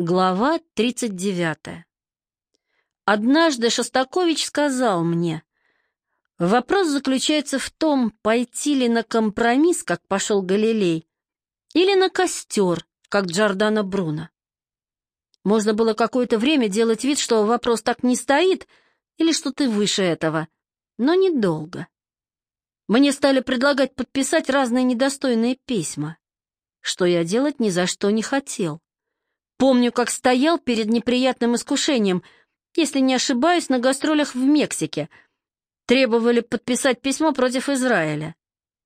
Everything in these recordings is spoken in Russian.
Глава 39. Однажды Шостакович сказал мне, вопрос заключается в том, пойти ли на компромисс, как пошел Галилей, или на костер, как Джордано Бруно. Можно было какое-то время делать вид, что вопрос так не стоит, или что ты выше этого, но недолго. Мне стали предлагать подписать разные недостойные письма, что я делать ни за что не хотел. Помню, как стоял перед неприятным искушением, если не ошибаюсь, на гастролях в Мексике. Требовали подписать письмо против Израиля.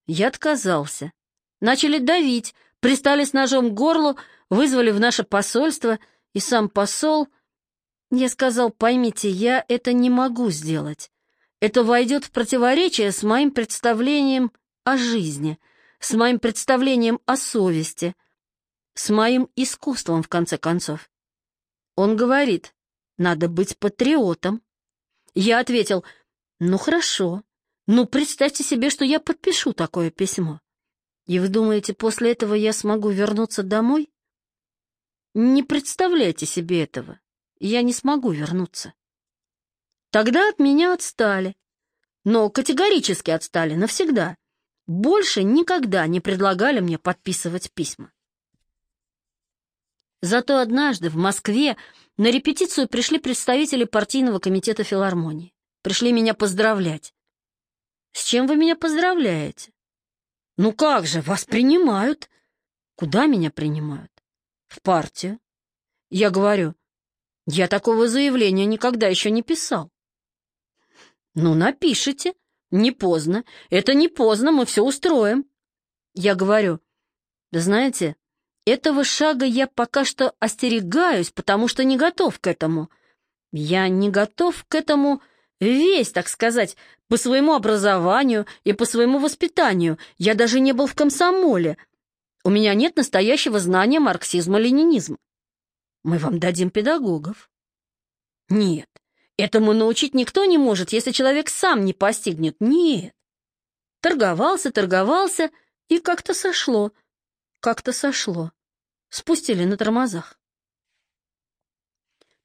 Я отказался. Начали давить, пристали с ножом к горлу, вызвали в наше посольство, и сам посол... Я сказал, поймите, я это не могу сделать. Это войдет в противоречие с моим представлением о жизни, с моим представлением о совести — с моим искусством, в конце концов. Он говорит, надо быть патриотом. Я ответил, ну хорошо, ну представьте себе, что я подпишу такое письмо. И вы думаете, после этого я смогу вернуться домой? Не представляйте себе этого. Я не смогу вернуться. Тогда от меня отстали. Но категорически отстали навсегда. Больше никогда не предлагали мне подписывать письма. Зато однажды в Москве на репетицию пришли представители партийного комитета филармонии. Пришли меня поздравлять. С чем вы меня поздравляете? Ну как же, вас принимают. Куда меня принимают? В партию. Я говорю, я такого заявления никогда еще не писал. Ну, напишите. Не поздно. Это не поздно, мы все устроим. Я говорю, знаете, этого шага я пока что остерегаюсь, потому что не готов к этому. Я не готов к этому весь, так сказать, по своему образованию и по своему воспитанию. Я даже не был в комсомоле. У меня нет настоящего знания марксизма-ленинизма. Мы вам дадим педагогов. Нет, этому научить никто не может, если человек сам не постигнет. Нет. Торговался, торговался, и как-то сошло как-то сошло. Спустили на тормозах.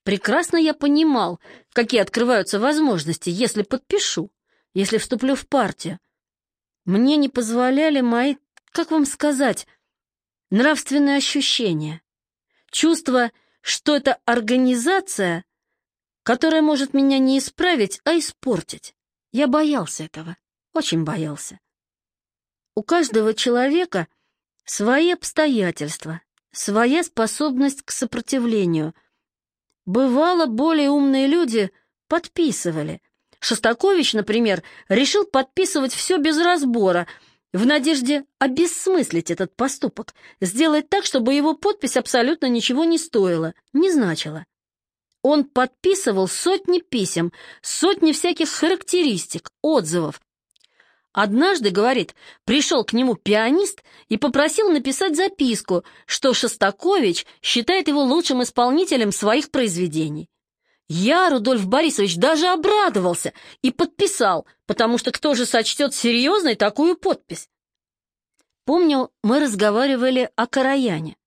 Прекрасно я понимал, какие открываются возможности, если подпишу, если вступлю в партию. Мне не позволяли мои, как вам сказать, нравственные ощущения. Чувство, что это организация, которая может меня не исправить, а испортить. Я боялся этого, очень боялся. У каждого человека Свои обстоятельства, своя способность к сопротивлению. Бывало, более умные люди подписывали. Шостакович, например, решил подписывать все без разбора, в надежде обесмыслить этот поступок, сделать так, чтобы его подпись абсолютно ничего не стоила, не значила. Он подписывал сотни писем, сотни всяких характеристик, отзывов, Однажды, говорит, пришел к нему пианист и попросил написать записку, что Шостакович считает его лучшим исполнителем своих произведений. Я, Рудольф Борисович, даже обрадовался и подписал, потому что кто же сочтет серьезной такую подпись? Помню, мы разговаривали о Караяне.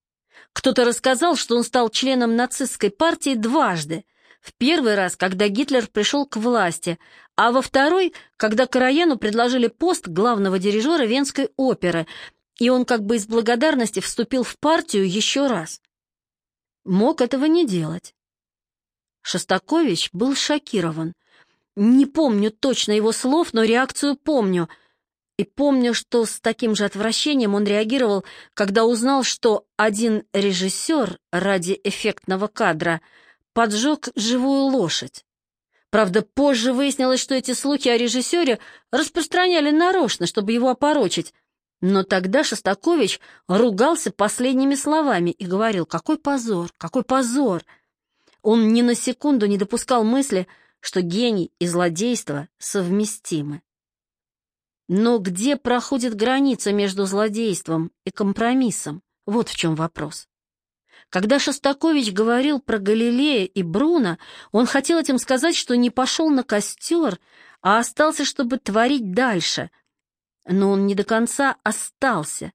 Кто-то рассказал, что он стал членом нацистской партии дважды, в первый раз, когда Гитлер пришел к власти, а во второй, когда Караяну предложили пост главного дирижера Венской оперы, и он как бы из благодарности вступил в партию еще раз. Мог этого не делать. Шостакович был шокирован. Не помню точно его слов, но реакцию помню. И помню, что с таким же отвращением он реагировал, когда узнал, что один режиссер ради эффектного кадра — поджег живую лошадь. Правда, позже выяснилось, что эти слухи о режиссере распространяли нарочно, чтобы его опорочить. Но тогда Шостакович ругался последними словами и говорил, какой позор, какой позор. Он ни на секунду не допускал мысли, что гений и злодейство совместимы. Но где проходит граница между злодейством и компромиссом? Вот в чем вопрос. Когда Шостакович говорил про Галилея и Бруно, он хотел этим сказать, что не пошел на костер, а остался, чтобы творить дальше. Но он не до конца остался.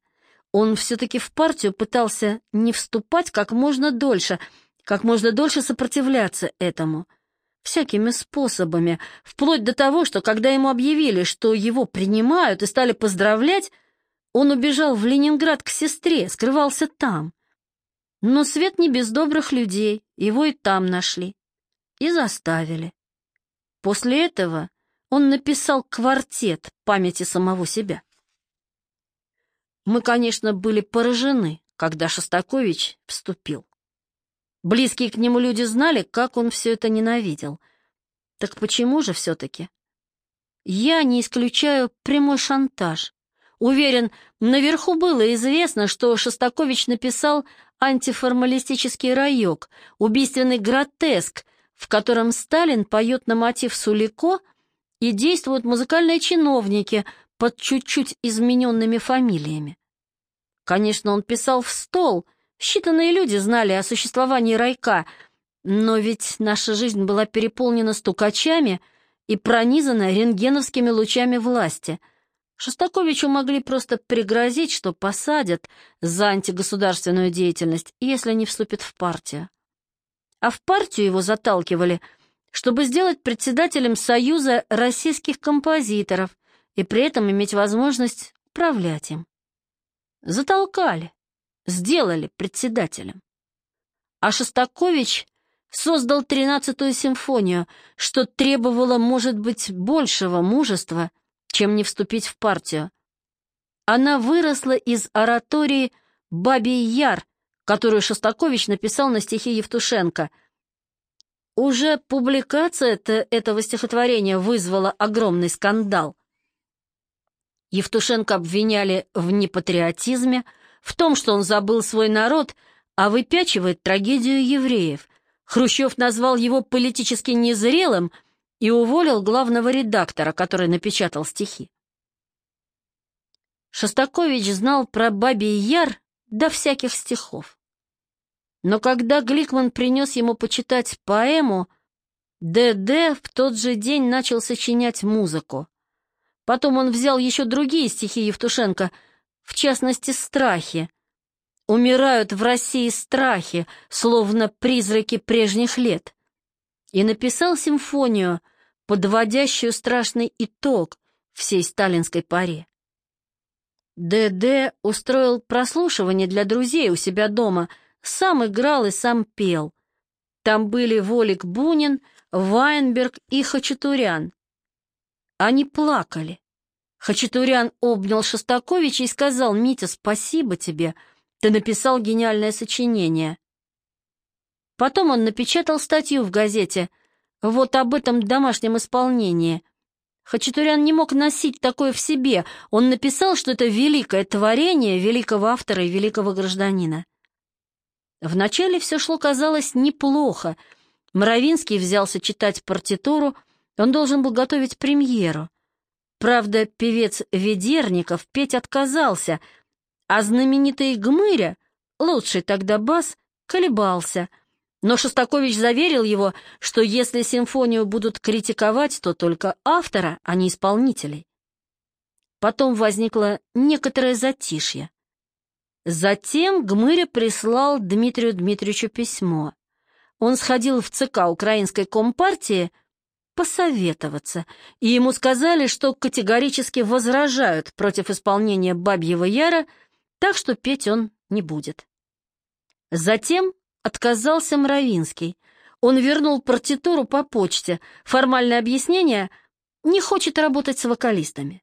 Он все-таки в партию пытался не вступать как можно дольше, как можно дольше сопротивляться этому, всякими способами, вплоть до того, что когда ему объявили, что его принимают и стали поздравлять, он убежал в Ленинград к сестре, скрывался там. Но свет не без добрых людей, его и там нашли. И заставили. После этого он написал квартет памяти самого себя. Мы, конечно, были поражены, когда Шостакович вступил. Близкие к нему люди знали, как он все это ненавидел. Так почему же все-таки? Я не исключаю прямой шантаж. Уверен, наверху было известно, что Шостакович написал антиформалистический райок, убийственный гротеск, в котором Сталин поет на мотив Сулико и действуют музыкальные чиновники под чуть-чуть измененными фамилиями. Конечно, он писал в стол, считанные люди знали о существовании райка, но ведь наша жизнь была переполнена стукачами и пронизана рентгеновскими лучами власти. Шостаковичу могли просто пригрозить, что посадят за антигосударственную деятельность, если не вступит в партию. А в партию его заталкивали, чтобы сделать председателем Союза российских композиторов и при этом иметь возможность управлять им. Затолкали, сделали председателем. А Шостакович создал тринадцатую симфонию, что требовало, может быть, большего мужества, чем не вступить в партию. Она выросла из оратории «Бабий Яр», которую Шостакович написал на стихи Евтушенко. Уже публикация -то этого стихотворения вызвала огромный скандал. Евтушенко обвиняли в непатриотизме, в том, что он забыл свой народ, а выпячивает трагедию евреев. Хрущев назвал его политически незрелым и уволил главного редактора, который напечатал стихи. Шостакович знал про Бабий Яр до всяких стихов. Но когда Гликман принес ему почитать поэму, ДД в тот же день начал сочинять музыку. Потом он взял еще другие стихи Евтушенко, в частности «Страхи». «Умирают в России страхи, словно призраки прежних лет». И написал симфонию, подводящую страшный итог всей сталинской паре. ДД устроил прослушивание для друзей у себя дома, сам играл и сам пел. Там были Волик Бунин, Вайнберг и Хачатурян. Они плакали. Хачатурян обнял Шостаковича и сказал, «Митя, спасибо тебе, ты написал гениальное сочинение». Потом он напечатал статью в газете вот об этом домашнем исполнении. Хачатурян не мог носить такое в себе. Он написал, что это великое творение великого автора и великого гражданина. Вначале все шло, казалось, неплохо. Моровинский взялся читать партитуру, он должен был готовить премьеру. Правда, певец Ведерников петь отказался, а знаменитый Гмыря, лучший тогда бас, колебался. Но Шостакович заверил его, что если симфонию будут критиковать, то только автора, а не исполнителей. Потом возникло некоторое затишье. Затем Гмыря прислал Дмитрию Дмитриевичу письмо. Он сходил в ЦК Украинской Компартии, посоветоваться, и ему сказали, что категорически возражают против исполнения «Бабьего Яра», так что петь он не будет. Затем отказался Мравинский. Он вернул партитуру по почте. Формальное объяснение — не хочет работать с вокалистами.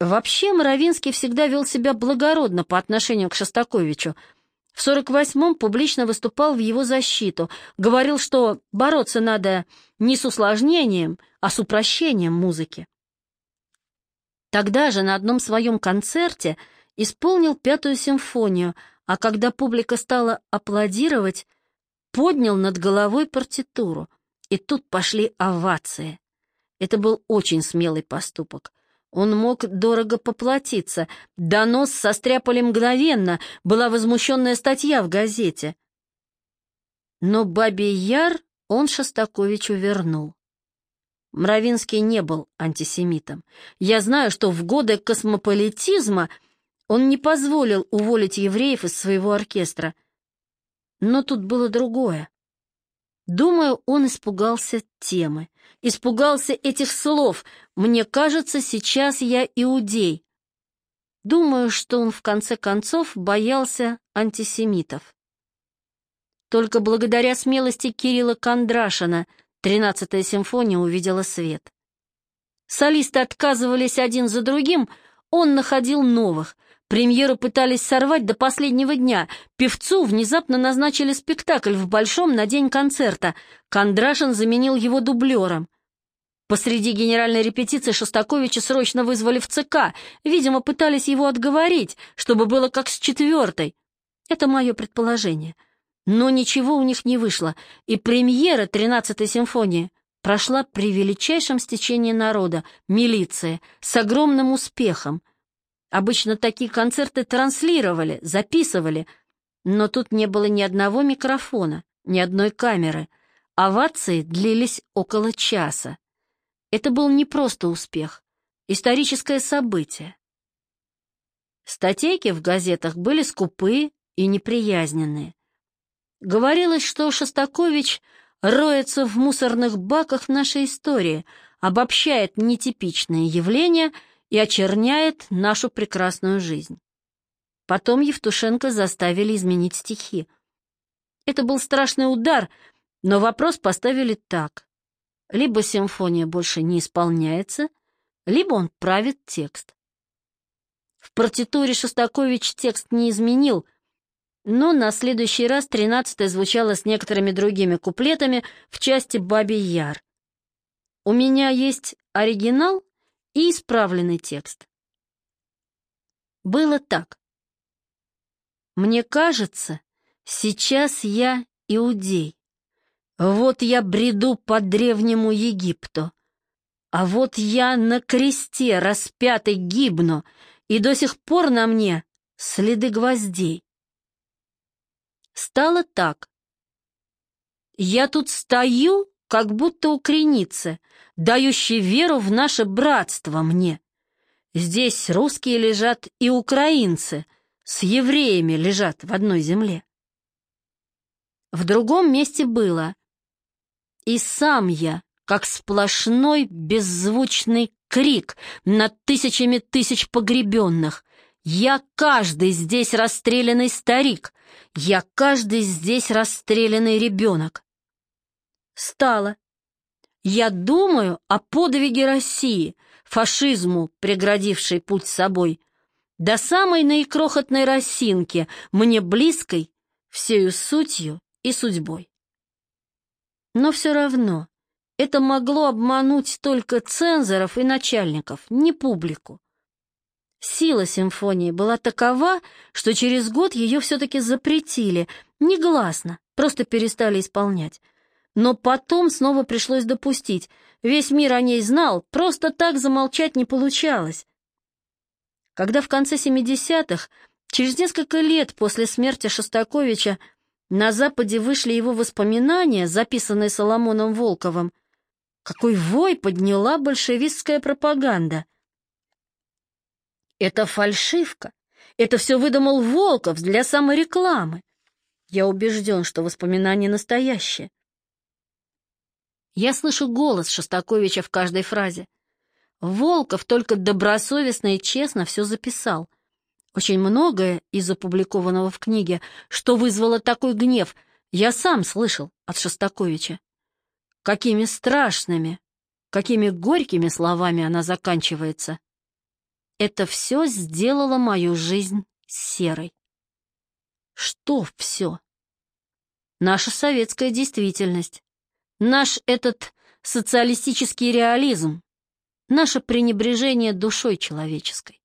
Вообще Мравинский всегда вел себя благородно по отношению к Шостаковичу — в 48-м публично выступал в его защиту, говорил, что бороться надо не с усложнением, а с упрощением музыки. Тогда же на одном своем концерте исполнил пятую симфонию, а когда публика стала аплодировать, поднял над головой партитуру, и тут пошли овации. Это был очень смелый поступок. Он мог дорого поплатиться. Донос состряпали мгновенно, была возмущенная статья в газете. Но Бабий Яр он Шостаковичу вернул. Мравинский не был антисемитом. Я знаю, что в годы космополитизма он не позволил уволить евреев из своего оркестра. Но тут было другое. Думаю, он испугался темы, испугался этих слов. Мне кажется, сейчас я иудей. Думаю, что он в конце концов боялся антисемитов. Только благодаря смелости Кирилла Кондрашина тринадцатая симфония увидела свет. Солисты отказывались один за другим, он находил новых. Премьеру пытались сорвать до последнего дня. Певцу внезапно назначили спектакль в Большом на день концерта. Кондрашин заменил его дублером. Посреди генеральной репетиции Шостаковича срочно вызвали в ЦК. Видимо, пытались его отговорить, чтобы было как с четвертой. Это мое предположение. Но ничего у них не вышло, и премьера тринадцатой симфонии прошла при величайшем стечении народа, милиции, с огромным успехом. Обычно такие концерты транслировали, записывали, но тут не было ни одного микрофона, ни одной камеры. Овации длились около часа. Это был не просто успех, историческое событие. Статейки в газетах были скупые и неприязненные. Говорилось, что Шостакович роется в мусорных баках нашей истории, обобщает нетипичные явления и очерняет нашу прекрасную жизнь. Потом Евтушенко заставили изменить стихи. Это был страшный удар, но вопрос поставили так. Либо симфония больше не исполняется, либо он правит текст. В партитуре Шостакович текст не изменил, но на следующий раз тринадцатая звучала с некоторыми другими куплетами в части «Бабий Яр». У меня есть оригинал и исправленный текст. Было так. Мне кажется, сейчас я иудей. Вот я бреду по древнему Египту, а вот я на кресте распятый гибну, и до сих пор на мне следы гвоздей. Стало так. Я тут стою, как будто у креницы, дающей веру в наше братство мне. Здесь русские лежат и украинцы, с евреями лежат в одной земле. В другом месте было и сам я, как сплошной беззвучный крик над тысячами тысяч погребенных. Я каждый здесь расстрелянный старик, я каждый здесь расстрелянный ребенок. Стало. Я думаю о подвиге России, фашизму, преградившей путь с собой, до самой наикрохотной росинки, мне близкой, всею сутью и судьбой. Но все равно это могло обмануть только цензоров и начальников, не публику. Сила симфонии была такова, что через год ее все-таки запретили, негласно, просто перестали исполнять. Но потом снова пришлось допустить. Весь мир о ней знал, просто так замолчать не получалось. Когда в конце 70-х, через несколько лет после смерти Шостаковича, на Западе вышли его воспоминания, записанные Соломоном Волковым. Какой вой подняла большевистская пропаганда! Это фальшивка. Это все выдумал Волков для саморекламы. Я убежден, что воспоминания настоящие. Я слышу голос Шостаковича в каждой фразе. Волков только добросовестно и честно все записал — очень многое из опубликованного в книге, что вызвало такой гнев, я сам слышал от Шостаковича. Какими страшными, какими горькими словами она заканчивается. Это все сделало мою жизнь серой. Что все? Наша советская действительность, наш этот социалистический реализм, наше пренебрежение душой человеческой.